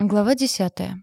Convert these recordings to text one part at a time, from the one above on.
Глава десятая.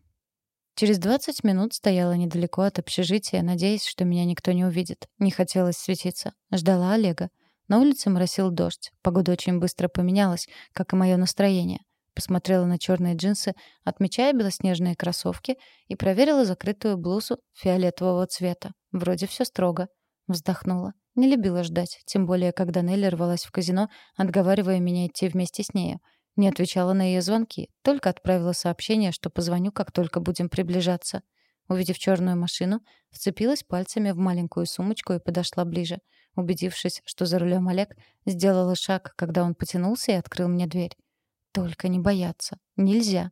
Через двадцать минут стояла недалеко от общежития, надеясь, что меня никто не увидит. Не хотелось светиться. Ждала Олега. На улице моросил дождь. Погода очень быстро поменялась, как и мое настроение. Посмотрела на черные джинсы, отмечая белоснежные кроссовки, и проверила закрытую блузу фиолетового цвета. Вроде все строго. Вздохнула. Не любила ждать, тем более, когда Нелли рвалась в казино, отговаривая меня идти вместе с нею. Не отвечала на ее звонки, только отправила сообщение, что позвоню, как только будем приближаться. Увидев черную машину, вцепилась пальцами в маленькую сумочку и подошла ближе. Убедившись, что за рулем Олег, сделала шаг, когда он потянулся и открыл мне дверь. Только не бояться. Нельзя.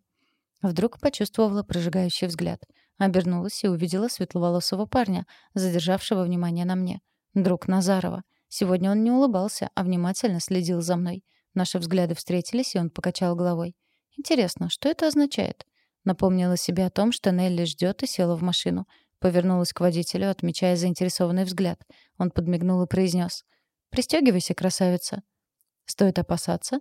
Вдруг почувствовала прожигающий взгляд. Обернулась и увидела светловолосого парня, задержавшего внимание на мне. Друг Назарова. Сегодня он не улыбался, а внимательно следил за мной. Наши взгляды встретились, и он покачал головой. Интересно, что это означает? Напомнила себе о том, что Нелли ждет и села в машину. Повернулась к водителю, отмечая заинтересованный взгляд. Он подмигнул и произнес. «Пристегивайся, красавица». «Стоит опасаться?»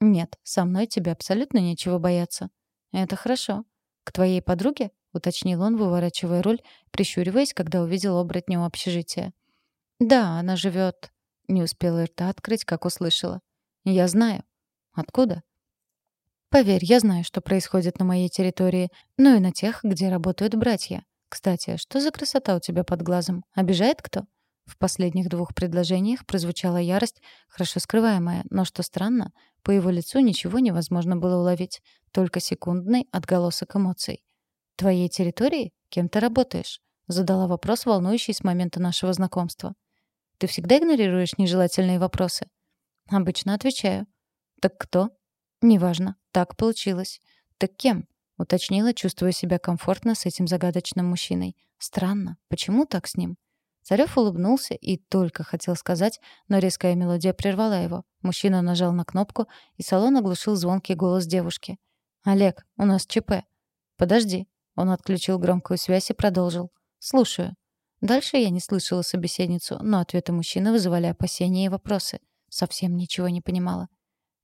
«Нет, со мной тебе абсолютно нечего бояться». «Это хорошо». «К твоей подруге?» — уточнил он, выворачивая руль, прищуриваясь, когда увидел оборотня у общежития. «Да, она живет...» Не успела рта открыть, как услышала. Я знаю. Откуда? Поверь, я знаю, что происходит на моей территории, но и на тех, где работают братья. Кстати, что за красота у тебя под глазом? Обижает кто? В последних двух предложениях прозвучала ярость, хорошо скрываемая, но, что странно, по его лицу ничего невозможно было уловить, только секундный отголосок эмоций. «Твоей территории? Кем ты работаешь?» — задала вопрос, волнующий с момента нашего знакомства. «Ты всегда игнорируешь нежелательные вопросы?» Обычно отвечаю. «Так кто?» «Неважно. Так получилось». «Так кем?» — уточнила, чувствуя себя комфортно с этим загадочным мужчиной. «Странно. Почему так с ним?» Царев улыбнулся и только хотел сказать, но резкая мелодия прервала его. Мужчина нажал на кнопку, и салон оглушил звонкий голос девушки. «Олег, у нас ЧП». «Подожди». Он отключил громкую связь и продолжил. «Слушаю». Дальше я не слышала собеседницу, но ответы мужчины вызывали опасения и вопросы. Совсем ничего не понимала.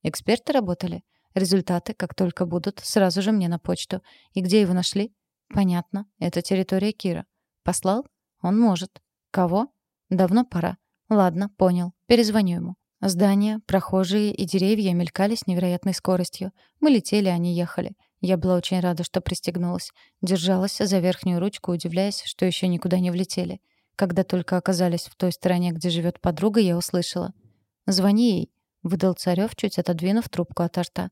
Эксперты работали. Результаты, как только будут, сразу же мне на почту. И где его нашли? Понятно. Это территория Кира. Послал? Он может. Кого? Давно пора. Ладно, понял. Перезвоню ему. Здания, прохожие и деревья мелькали с невероятной скоростью. Мы летели, они ехали. Я была очень рада, что пристегнулась. Держалась за верхнюю ручку, удивляясь, что еще никуда не влетели. Когда только оказались в той стороне, где живет подруга, я услышала — «Звони ей», — выдал Царёв, чуть отодвинув трубку от рта.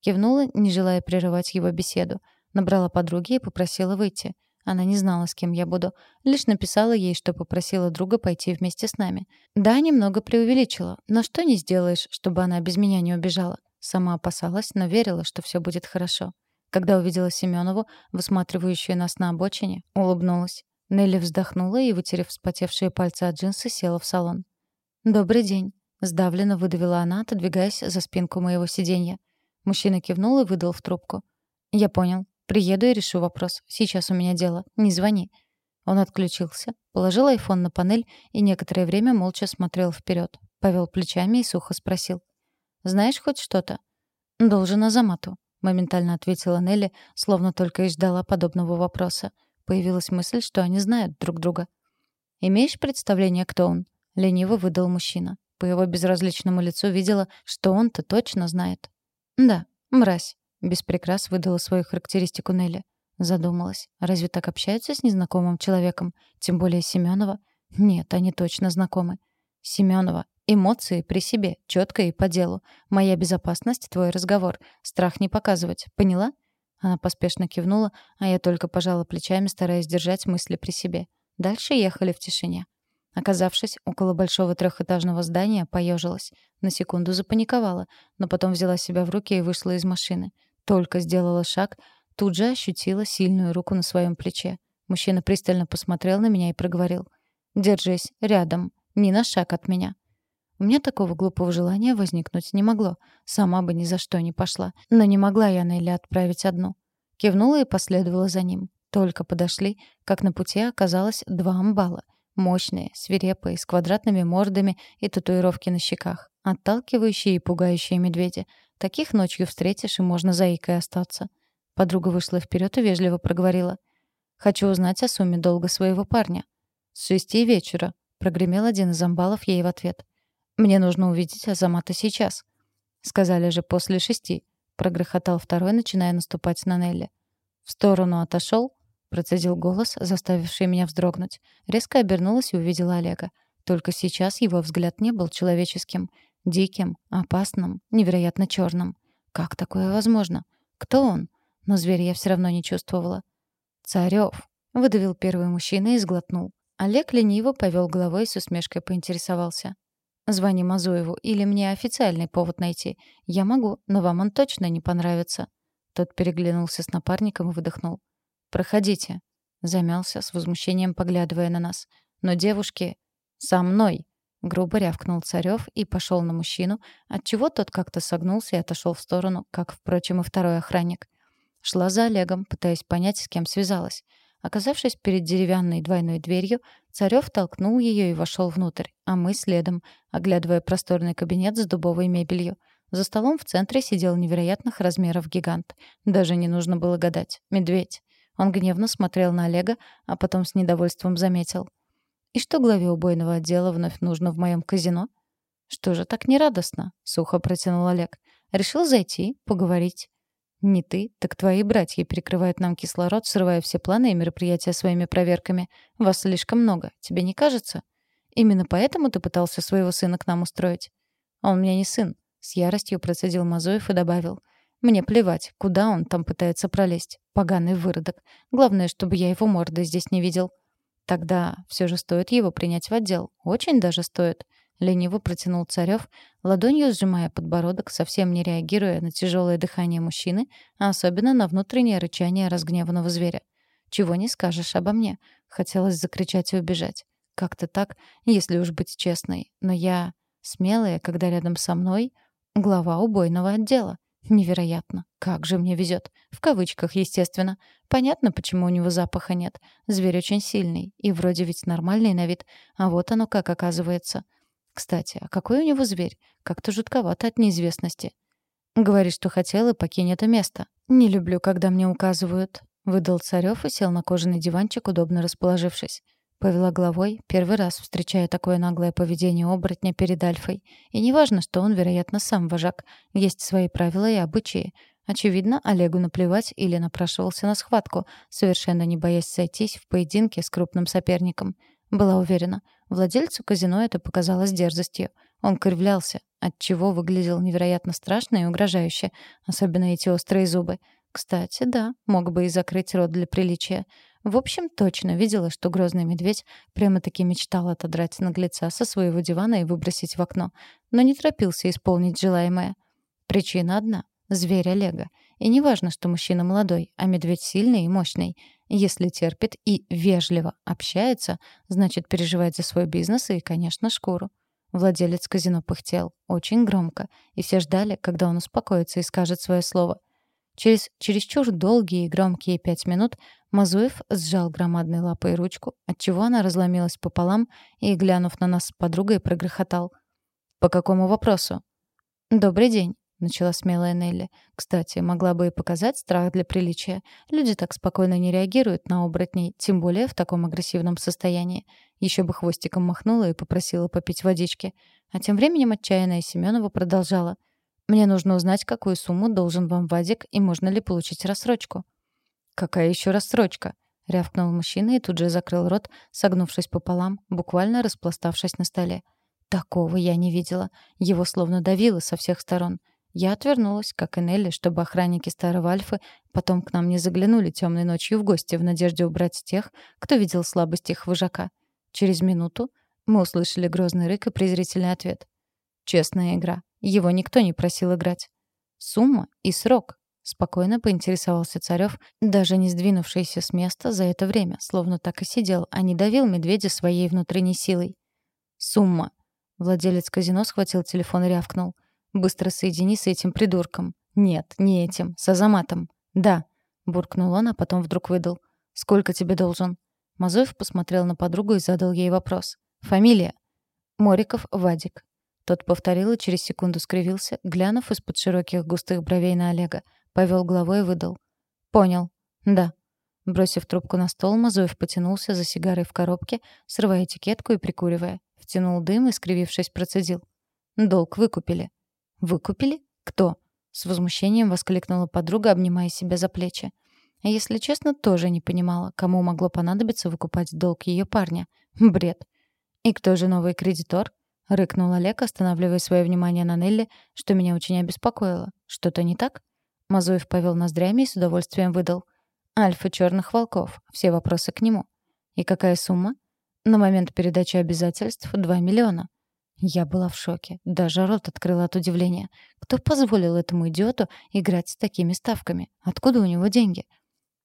Кивнула, не желая прерывать его беседу. Набрала подруги и попросила выйти. Она не знала, с кем я буду. Лишь написала ей, что попросила друга пойти вместе с нами. Да, немного преувеличила. Но что не сделаешь, чтобы она без меня не убежала? Сама опасалась, но верила, что все будет хорошо. Когда увидела Семенову, высматривающую нас на обочине, улыбнулась. Нелли вздохнула и, вытерев вспотевшие пальцы от джинсы, села в салон. «Добрый день», Сдавленно выдавила она, отодвигаясь за спинку моего сиденья. Мужчина кивнул и выдал в трубку. «Я понял. Приеду и решу вопрос. Сейчас у меня дело. Не звони». Он отключился, положил айфон на панель и некоторое время молча смотрел вперед, повел плечами и сухо спросил. «Знаешь хоть что-то?» «Должен Азамату», — моментально ответила Нелли, словно только и ждала подобного вопроса. Появилась мысль, что они знают друг друга. «Имеешь представление, кто он?» — лениво выдал мужчина. По его безразличному лицу видела, что он-то точно знает. «Да, мразь», — без прикрас выдала свою характеристику Нелли. Задумалась. Разве так общаются с незнакомым человеком? Тем более Семенова? Нет, они точно знакомы. Семенова. Эмоции при себе, четко и по делу. Моя безопасность — твой разговор. Страх не показывать. Поняла? Она поспешно кивнула, а я только пожала плечами, стараясь держать мысли при себе. Дальше ехали в тишине. Оказавшись около большого трехэтажного здания, поежилась. На секунду запаниковала, но потом взяла себя в руки и вышла из машины. Только сделала шаг, тут же ощутила сильную руку на своем плече. Мужчина пристально посмотрел на меня и проговорил. «Держись, рядом, ни на шаг от меня». У меня такого глупого желания возникнуть не могло. Сама бы ни за что не пошла. Но не могла я Нелли отправить одну. Кивнула и последовала за ним. Только подошли, как на пути оказалось два амбала — Мощные, свирепые, с квадратными мордами и татуировки на щеках. Отталкивающие и пугающие медведи. Таких ночью встретишь, и можно заикой остаться. Подруга вышла вперед и вежливо проговорила. «Хочу узнать о сумме долга своего парня». «С шести вечера», — прогремел один из амбалов ей в ответ. «Мне нужно увидеть Азамата сейчас». «Сказали же после шести», — прогрохотал второй, начиная наступать на Нелли. «В сторону отошел?» — процедил голос, заставивший меня вздрогнуть. Резко обернулась и увидела Олега. Только сейчас его взгляд не был человеческим. Диким, опасным, невероятно черным. Как такое возможно? Кто он? Но зверя я все равно не чувствовала. «Царёв!» — выдавил первый мужчина и сглотнул. Олег лениво повел головой и с усмешкой поинтересовался. «Звони Мазуеву, или мне официальный повод найти. Я могу, но вам он точно не понравится». Тот переглянулся с напарником и выдохнул. «Проходите». Замялся, с возмущением поглядывая на нас. «Но девушки...» «Со мной!» Грубо рявкнул Царёв и пошел на мужчину, отчего тот как-то согнулся и отошел в сторону, как, впрочем, и второй охранник. Шла за Олегом, пытаясь понять, с кем связалась. Оказавшись перед деревянной двойной дверью, Царёв толкнул ее и вошел внутрь, а мы следом, оглядывая просторный кабинет с дубовой мебелью. За столом в центре сидел невероятных размеров гигант. Даже не нужно было гадать. Медведь. Он гневно смотрел на Олега, а потом с недовольством заметил. «И что главе убойного отдела вновь нужно в моем казино?» «Что же так нерадостно?» — сухо протянул Олег. «Решил зайти, поговорить». «Не ты, так твои братья перекрывают нам кислород, срывая все планы и мероприятия своими проверками. Вас слишком много, тебе не кажется? Именно поэтому ты пытался своего сына к нам устроить?» «Он мне не сын», — с яростью процедил Мазоев и добавил. «Мне плевать, куда он там пытается пролезть. Поганый выродок. Главное, чтобы я его морды здесь не видел». Тогда все же стоит его принять в отдел. Очень даже стоит. Лениво протянул Царев, ладонью сжимая подбородок, совсем не реагируя на тяжелое дыхание мужчины, а особенно на внутреннее рычание разгневанного зверя. «Чего не скажешь обо мне?» Хотелось закричать и убежать. Как-то так, если уж быть честной. Но я смелая, когда рядом со мной глава убойного отдела. Невероятно. Как же мне везет. В кавычках, естественно. Понятно, почему у него запаха нет. Зверь очень сильный. И вроде ведь нормальный на вид. А вот оно как оказывается. Кстати, а какой у него зверь? Как-то жутковато от неизвестности. Говорит, что хотел и покинь это место. Не люблю, когда мне указывают. Выдал Царёв и сел на кожаный диванчик, удобно расположившись. Повела головой, первый раз встречая такое наглое поведение оборотня перед Альфой. И неважно, что он, вероятно, сам вожак. Есть свои правила и обычаи. Очевидно, Олегу наплевать или напрашивался на схватку, совершенно не боясь сойтись в поединке с крупным соперником. Была уверена, владельцу казино это показалось дерзостью. Он кривлялся, отчего выглядел невероятно страшно и угрожающе, особенно эти острые зубы. Кстати, да, мог бы и закрыть рот для приличия. В общем, точно видела, что грозный медведь прямо-таки мечтал отодрать наглеца со своего дивана и выбросить в окно, но не торопился исполнить желаемое. Причина одна — зверь Олега. И не важно, что мужчина молодой, а медведь сильный и мощный. Если терпит и вежливо общается, значит, переживает за свой бизнес и, конечно, шкуру. Владелец казино пыхтел очень громко, и все ждали, когда он успокоится и скажет свое слово. Через чересчур долгие и громкие пять минут Мазуев сжал громадной лапой ручку, отчего она разломилась пополам, и, глянув на нас с подругой, прогрохотал. «По какому вопросу?» «Добрый день», — начала смелая Нелли. «Кстати, могла бы и показать страх для приличия. Люди так спокойно не реагируют на оборотней, тем более в таком агрессивном состоянии. Еще бы хвостиком махнула и попросила попить водички. А тем временем отчаянная Семенова продолжала. Мне нужно узнать, какую сумму должен вам Вадик и можно ли получить рассрочку». «Какая еще рассрочка?» — рявкнул мужчина и тут же закрыл рот, согнувшись пополам, буквально распластавшись на столе. Такого я не видела. Его словно давило со всех сторон. Я отвернулась, как и Нелли, чтобы охранники старого Альфы потом к нам не заглянули темной ночью в гости в надежде убрать тех, кто видел слабость их вожака. Через минуту мы услышали грозный рык и презрительный ответ. «Честная игра. Его никто не просил играть. Сумма и срок. Спокойно поинтересовался Царёв, даже не сдвинувшийся с места за это время, словно так и сидел, а не давил медведя своей внутренней силой. «Сумма». Владелец казино схватил телефон и рявкнул. «Быстро соедини с этим придурком». «Нет, не этим, с Азаматом». «Да», — буркнул он, а потом вдруг выдал. «Сколько тебе должен?» Мазоев посмотрел на подругу и задал ей вопрос. «Фамилия?» «Мориков Вадик». Тот повторил и через секунду скривился, глянув из-под широких густых бровей на Олега. Повел головой и выдал. «Понял. Да». Бросив трубку на стол, Мазуев потянулся за сигарой в коробке, срывая этикетку и прикуривая. Втянул дым и, скривившись, процедил. «Долг выкупили». «Выкупили? Кто?» С возмущением воскликнула подруга, обнимая себя за плечи. Если честно, тоже не понимала, кому могло понадобиться выкупать долг ее парня. Бред. «И кто же новый кредитор?» — рыкнул Олег, останавливая свое внимание на Нелли, что меня очень обеспокоило. «Что-то не так?» Мазуев повел ноздрями и с удовольствием выдал. «Альфа черных волков. Все вопросы к нему». «И какая сумма?» «На момент передачи обязательств — 2 миллиона». Я была в шоке. Даже рот открыла от удивления. Кто позволил этому идиоту играть с такими ставками? Откуда у него деньги?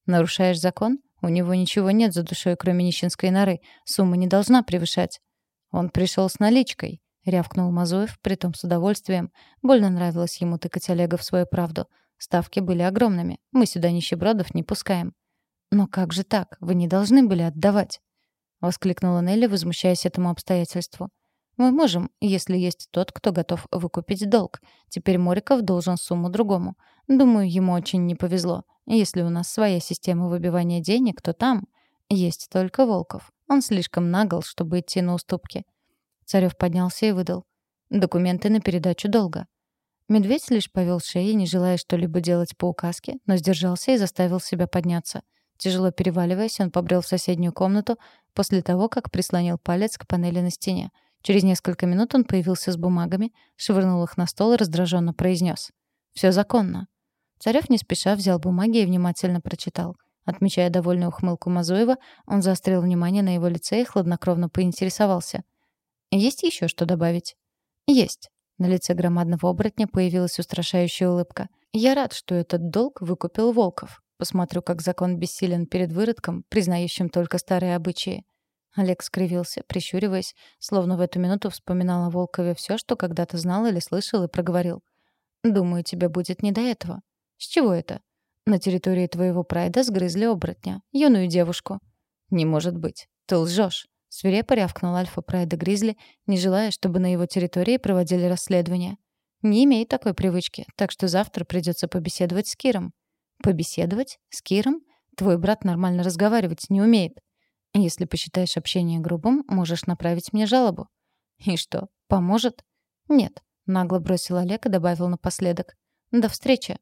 Нарушаешь закон? У него ничего нет за душой, кроме нищенской норы. Сумма не должна превышать. Он пришел с наличкой, рявкнул Мазуев, притом с удовольствием. Больно нравилось ему тыкать Олега в свою правду. Ставки были огромными. Мы сюда нищебродов не пускаем. Но как же так? Вы не должны были отдавать, воскликнула Нелли, возмущаясь этому обстоятельству. Мы можем, если есть тот, кто готов выкупить долг. Теперь Мориков должен сумму другому. Думаю, ему очень не повезло. Если у нас своя система выбивания денег, то там есть только Волков. Он слишком нагл, чтобы идти на уступки. Царев поднялся и выдал. Документы на передачу долга. Медведь лишь повел шеей, не желая что-либо делать по указке, но сдержался и заставил себя подняться. Тяжело переваливаясь, он побрел в соседнюю комнату после того, как прислонил палец к панели на стене. Через несколько минут он появился с бумагами, швырнул их на стол и раздраженно произнес. «Все законно». Царев не спеша взял бумаги и внимательно прочитал. Отмечая довольную ухмылку Мазуева, он заострил внимание на его лице и хладнокровно поинтересовался. «Есть еще что добавить?» «Есть». На лице громадного оборотня появилась устрашающая улыбка. «Я рад, что этот долг выкупил Волков. Посмотрю, как закон бессилен перед выродком, признающим только старые обычаи. Олег скривился, прищуриваясь, словно в эту минуту вспоминал о Волкове все, что когда-то знал или слышал, и проговорил. «Думаю, тебе будет не до этого». «С чего это?» «На территории твоего прайда сгрызли оборотня, юную девушку». «Не может быть. Ты лжешь. Свирепо рявкнул альфа-прайда Гризли, не желая, чтобы на его территории проводили расследование. «Не имеет такой привычки, так что завтра придется побеседовать с Киром». «Побеседовать? С Киром? Твой брат нормально разговаривать не умеет». Если посчитаешь общение грубым, можешь направить мне жалобу. И что, поможет? Нет, нагло бросил Олег и добавил напоследок. До встречи.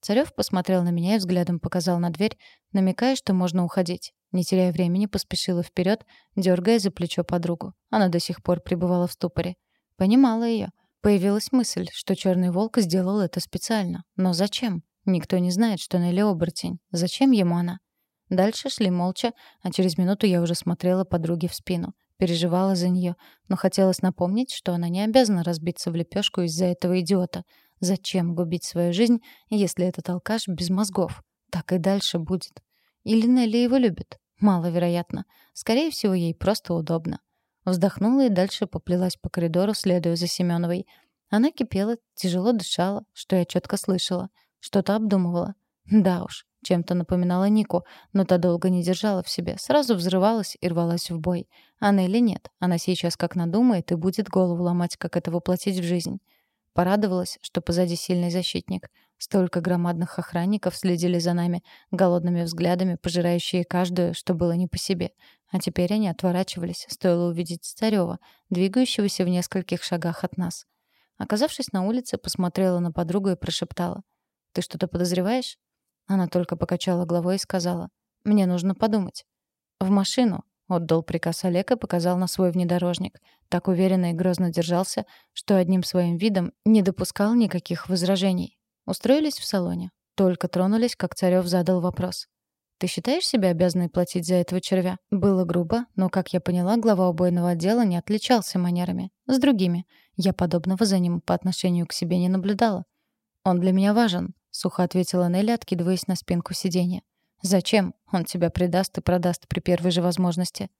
Царев посмотрел на меня и взглядом показал на дверь, намекая, что можно уходить. Не теряя времени, поспешила вперед, дергая за плечо подругу. Она до сих пор пребывала в ступоре. Понимала ее. Появилась мысль, что черный волк сделал это специально. Но зачем? Никто не знает, что Нелли оборотень. Зачем ему она? Дальше шли молча, а через минуту я уже смотрела подруге в спину. Переживала за нее, но хотелось напомнить, что она не обязана разбиться в лепешку из-за этого идиота. Зачем губить свою жизнь, если этот алкаш без мозгов? Так и дальше будет. Или Нелли его любит? Маловероятно. Скорее всего, ей просто удобно. Вздохнула и дальше поплелась по коридору, следуя за Семеновой. Она кипела, тяжело дышала, что я четко слышала. Что-то обдумывала. Да уж, чем-то напоминала Нику, но та долго не держала в себе, сразу взрывалась и рвалась в бой. А Нелли нет. Она сейчас как надумает и будет голову ломать, как это воплотить в жизнь. Порадовалась, что позади сильный защитник. Столько громадных охранников следили за нами, голодными взглядами, пожирающие каждую, что было не по себе. А теперь они отворачивались, стоило увидеть Царёва, двигающегося в нескольких шагах от нас. Оказавшись на улице, посмотрела на подругу и прошептала. «Ты что-то подозреваешь?» Она только покачала головой и сказала, «Мне нужно подумать». «В машину», — отдал приказ Олег и показал на свой внедорожник. Так уверенно и грозно держался, что одним своим видом не допускал никаких возражений. Устроились в салоне. Только тронулись, как Царёв задал вопрос. «Ты считаешь себя обязанной платить за этого червя?» Было грубо, но, как я поняла, глава убойного отдела не отличался манерами. С другими. Я подобного за ним по отношению к себе не наблюдала. «Он для меня важен», — сухо ответила Нелли, откидываясь на спинку сиденья. «Зачем? Он тебя предаст и продаст при первой же возможности».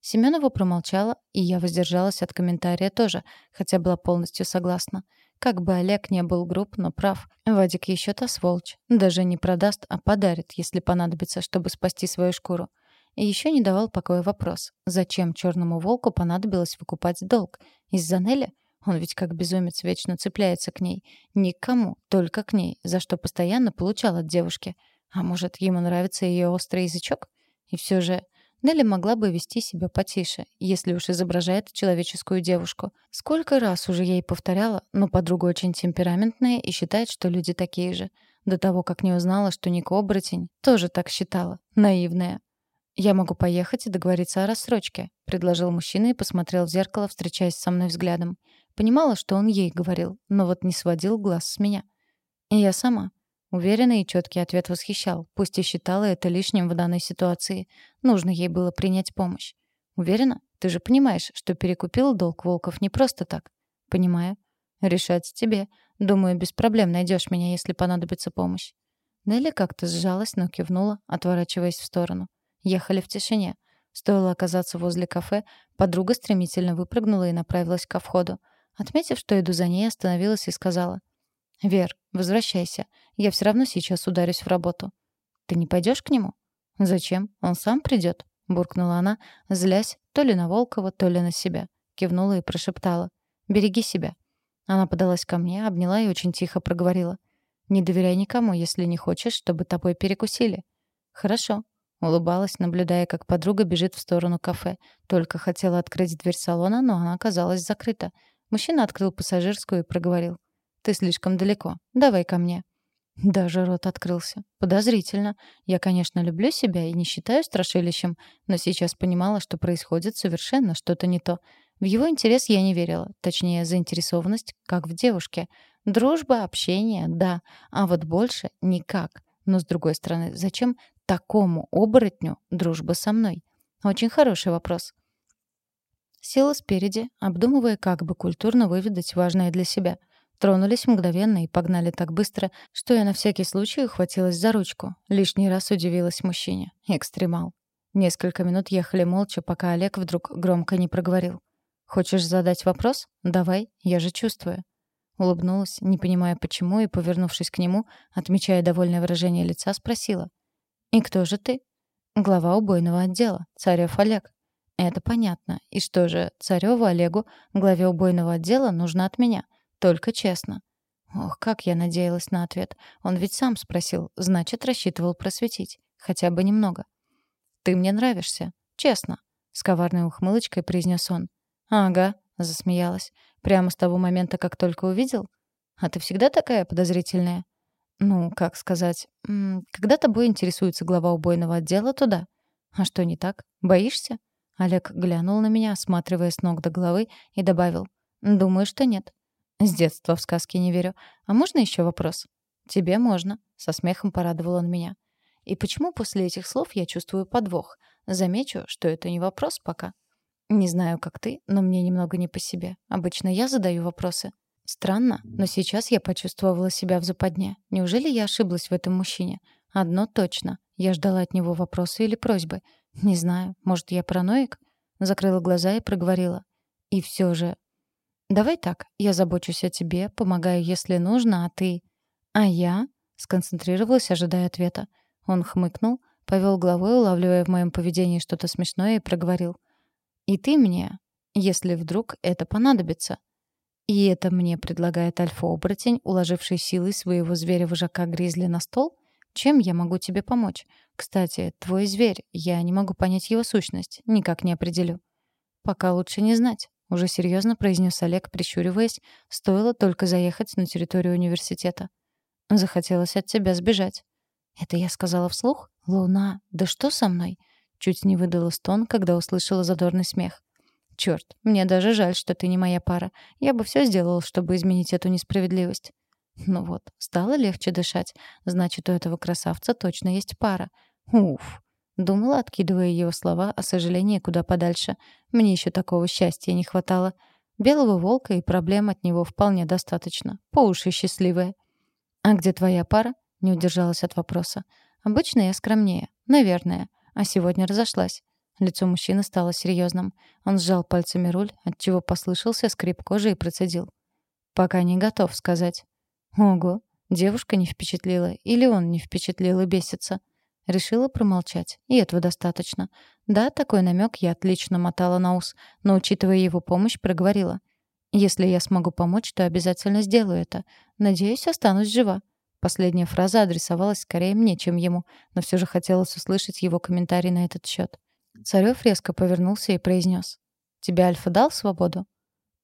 Семенова промолчала, и я воздержалась от комментария тоже, хотя была полностью согласна. Как бы Олег не был груб, но прав. Вадик еще та сволочь. Даже не продаст, а подарит, если понадобится, чтобы спасти свою шкуру. И еще не давал покоя вопрос. Зачем черному волку понадобилось выкупать долг? Из-за Нелли? Он ведь как безумец вечно цепляется к ней. Никому, только к ней, за что постоянно получал от девушки. А может, ему нравится ее острый язычок? И все же Нелли могла бы вести себя потише, если уж изображает человеческую девушку. Сколько раз уже ей повторяла, но подруга очень темпераментная и считает, что люди такие же. До того, как не узнала, что Ник оборотень, тоже так считала. Наивная. «Я могу поехать и договориться о рассрочке», — предложил мужчина и посмотрел в зеркало, встречаясь со мной взглядом. Понимала, что он ей говорил, но вот не сводил глаз с меня. И я сама. Уверенный и четкий ответ восхищал, пусть и считала это лишним в данной ситуации. Нужно ей было принять помощь. Уверена? Ты же понимаешь, что перекупил долг волков не просто так. Понимаю. Решать тебе. Думаю, без проблем найдешь меня, если понадобится помощь. Нелли как-то сжалась, но кивнула, отворачиваясь в сторону. Ехали в тишине. Стоило оказаться возле кафе, подруга стремительно выпрыгнула и направилась ко входу. Отметив, что иду за ней, остановилась и сказала. «Вер, возвращайся. Я все равно сейчас ударюсь в работу». «Ты не пойдешь к нему?» «Зачем? Он сам придет», — буркнула она, злясь то ли на Волкова, то ли на себя. Кивнула и прошептала. «Береги себя». Она подалась ко мне, обняла и очень тихо проговорила. «Не доверяй никому, если не хочешь, чтобы тобой перекусили». «Хорошо», — улыбалась, наблюдая, как подруга бежит в сторону кафе. Только хотела открыть дверь салона, но она оказалась закрыта. Мужчина открыл пассажирскую и проговорил. Ты слишком далеко. Давай ко мне». Даже рот открылся. Подозрительно. Я, конечно, люблю себя и не считаю страшилищем, но сейчас понимала, что происходит совершенно что-то не то. В его интерес я не верила. Точнее, заинтересованность, как в девушке. Дружба, общение — да. А вот больше — никак. Но, с другой стороны, зачем такому оборотню дружба со мной? Очень хороший вопрос. Села спереди, обдумывая, как бы культурно выведать важное для себя — Тронулись мгновенно и погнали так быстро, что я на всякий случай ухватилась за ручку. Лишний раз удивилась мужчине. Экстремал. Несколько минут ехали молча, пока Олег вдруг громко не проговорил. «Хочешь задать вопрос? Давай, я же чувствую». Улыбнулась, не понимая почему, и, повернувшись к нему, отмечая довольное выражение лица, спросила. «И кто же ты?» «Глава убойного отдела, Царев Олег». «Это понятно. И что же, Цареву Олегу, главе убойного отдела, нужно от меня?» Только честно. Ох, как я надеялась на ответ. Он ведь сам спросил, значит, рассчитывал просветить. Хотя бы немного. «Ты мне нравишься. Честно», — с коварной ухмылочкой произнес он. «Ага», — засмеялась. «Прямо с того момента, как только увидел? А ты всегда такая подозрительная?» «Ну, как сказать, когда тобой интересуется глава убойного отдела, то да. А что не так? Боишься?» Олег глянул на меня, осматривая с ног до головы, и добавил. «Думаю, что нет. С детства в сказки не верю. А можно еще вопрос? Тебе можно, со смехом порадовал он меня. И почему после этих слов я чувствую подвох? Замечу, что это не вопрос пока. Не знаю, как ты, но мне немного не по себе. Обычно я задаю вопросы. Странно, но сейчас я почувствовала себя в западне. Неужели я ошиблась в этом мужчине? Одно точно. Я ждала от него вопроса или просьбы. Не знаю, может, я параноик? Закрыла глаза и проговорила. И все же, Давай так, я забочусь о тебе, помогаю, если нужно, а ты... А я? Сконцентрировалась, ожидая ответа. Он хмыкнул, повел головой, улавливая в моем поведении что-то смешное, и проговорил. «И ты мне, если вдруг это понадобится». И это мне предлагает альфа-оборотень, уложивший силой своего зверя-вожака Гризли на стол? Чем я могу тебе помочь? Кстати, твой зверь, я не могу понять его сущность, никак не определю. Пока лучше не знать. Уже серьезно произнес Олег, прищуриваясь, стоило только заехать на территорию университета. Захотелось от тебя сбежать. Это я сказала вслух? Луна, да что со мной? Чуть не выдала стон, когда услышала задорный смех. Черт, мне даже жаль, что ты не моя пара. Я бы все сделал, чтобы изменить эту несправедливость. Ну вот, стало легче дышать. Значит, у этого красавца точно есть пара. Уф. Думала, откидывая его слова о сожалении куда подальше. Мне еще такого счастья не хватало. Белого волка и проблем от него вполне достаточно. По уши счастливая. «А где твоя пара?» — не удержалась от вопроса. «Обычно я скромнее. Наверное. А сегодня разошлась». Лицо мужчины стало серьезным. Он сжал пальцами руль, отчего послышался скрип кожи и процедил. «Пока не готов сказать». «Ого, девушка не впечатлила, или он не впечатлил и бесится». Решила промолчать, и этого достаточно. Да, такой намек я отлично мотала на ус, но, учитывая его помощь, проговорила. «Если я смогу помочь, то обязательно сделаю это. Надеюсь, останусь жива». Последняя фраза адресовалась скорее мне, чем ему, но все же хотелось услышать его комментарий на этот счет. Царев резко повернулся и произнес. «Тебе Альфа дал свободу?»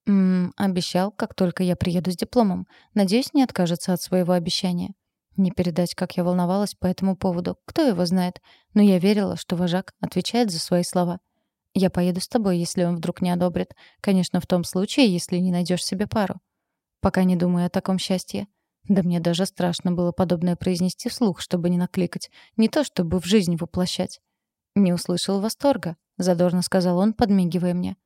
«Ммм, обещал, как только я приеду с дипломом. Надеюсь, не откажется от своего обещания». Не передать, как я волновалась по этому поводу. Кто его знает? Но я верила, что вожак отвечает за свои слова. «Я поеду с тобой, если он вдруг не одобрит. Конечно, в том случае, если не найдешь себе пару». Пока не думаю о таком счастье. Да мне даже страшно было подобное произнести вслух, чтобы не накликать. Не то, чтобы в жизнь воплощать. «Не услышал восторга», — задорно сказал он, подмигивая мне.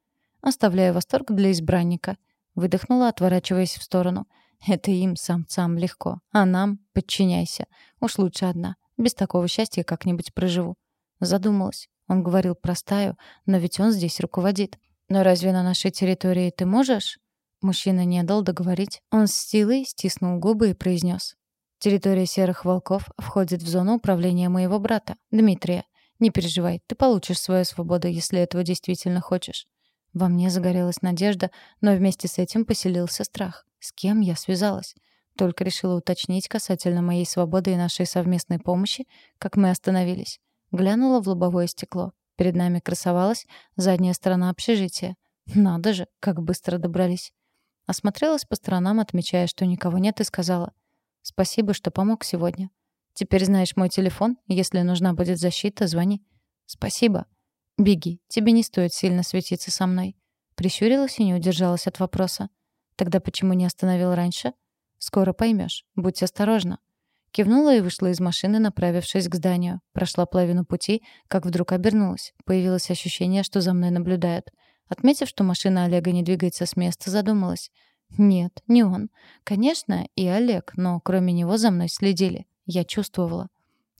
«Оставляю восторг для избранника». Выдохнула, отворачиваясь в сторону. «Это им, самцам, легко. А нам — подчиняйся. Уж лучше одна. Без такого счастья как-нибудь проживу». Задумалась. Он говорил про стаю, но ведь он здесь руководит. «Но разве на нашей территории ты можешь?» Мужчина не дал договорить. Он с силой стиснул губы и произнес. «Территория серых волков входит в зону управления моего брата, Дмитрия. Не переживай, ты получишь свою свободу, если этого действительно хочешь. Во мне загорелась надежда, но вместе с этим поселился страх. С кем я связалась? Только решила уточнить касательно моей свободы и нашей совместной помощи, как мы остановились. Глянула в лобовое стекло. Перед нами красовалась задняя сторона общежития. Надо же, как быстро добрались. Осмотрелась по сторонам, отмечая, что никого нет, и сказала: "Спасибо, что помог сегодня. Теперь знаешь мой телефон. Если нужна будет защита, звони. Спасибо. Беги. Тебе не стоит сильно светиться со мной. Прищурилась и не удержалась от вопроса. Тогда почему не остановил раньше? Скоро поймешь. Будь осторожна. Кивнула и вышла из машины, направившись к зданию. Прошла половину пути, как вдруг обернулась. Появилось ощущение, что за мной наблюдают. Отметив, что машина Олега не двигается с места, задумалась. Нет, не он. Конечно, и Олег, но кроме него за мной следили. Я чувствовала.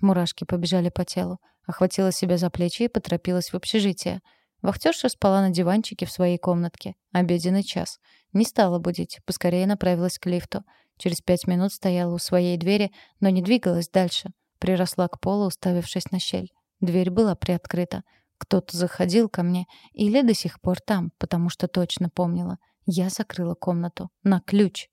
Мурашки побежали по телу. Охватила себя за плечи и поторопилась в общежитие. Вахтерша спала на диванчике в своей комнатке. Обеденный час. Не стала будить, поскорее направилась к лифту. Через пять минут стояла у своей двери, но не двигалась дальше. Приросла к полу, уставившись на щель. Дверь была приоткрыта. Кто-то заходил ко мне или до сих пор там, потому что точно помнила. Я закрыла комнату. На ключ.